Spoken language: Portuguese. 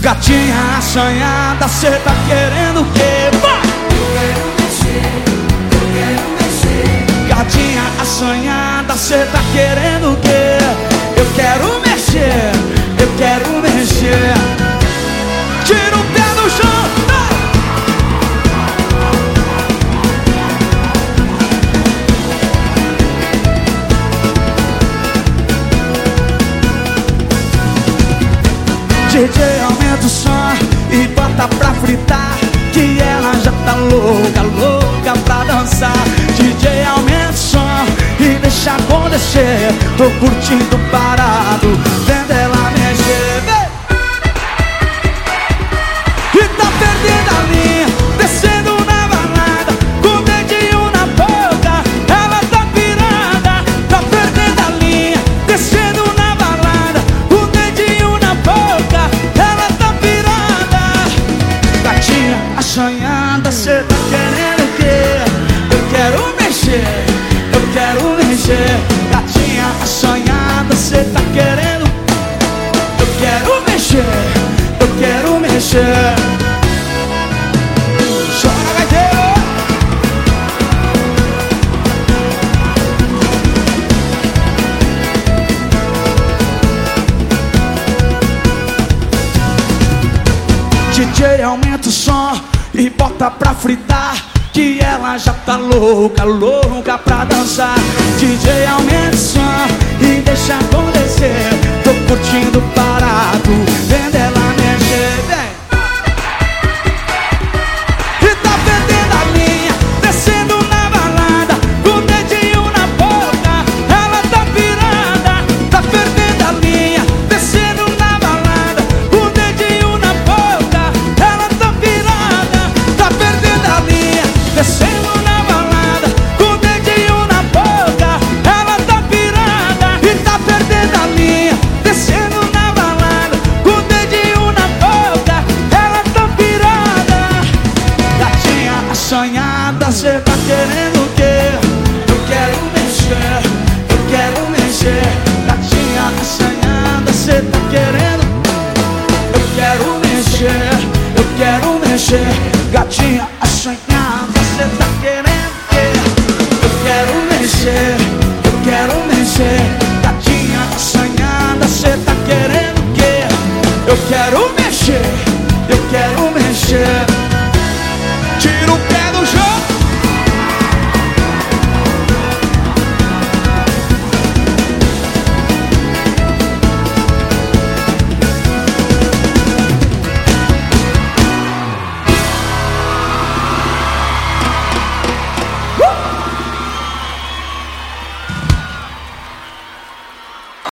Gatinha assanhada, cê tá querendo o quê? Eu DJ aumenta o som e bota pra fritar Que ela já tá louca, louca pra dançar. DJ aumenta o som e deixa acontecer Tô curtindo parado, DJ aumenta o som e bota pra fritar Que ela já tá louca, louca pra dançar. DJ aumenta o som e deixa acontecer Tô curtindo parado, Você tá, tá, tá, tá querendo o quê? Eu quero mexer, eu quero mexer Gatinha assanhada, você tá querendo Eu quero mexer, eu quero mexer Gatinha assanhada, você tá querendo o quê? Eu quero mexer, eu quero mexer Gatinha assanhada, você tá querendo o quê? Eu quero mexer, eu quero mexer Tira o pé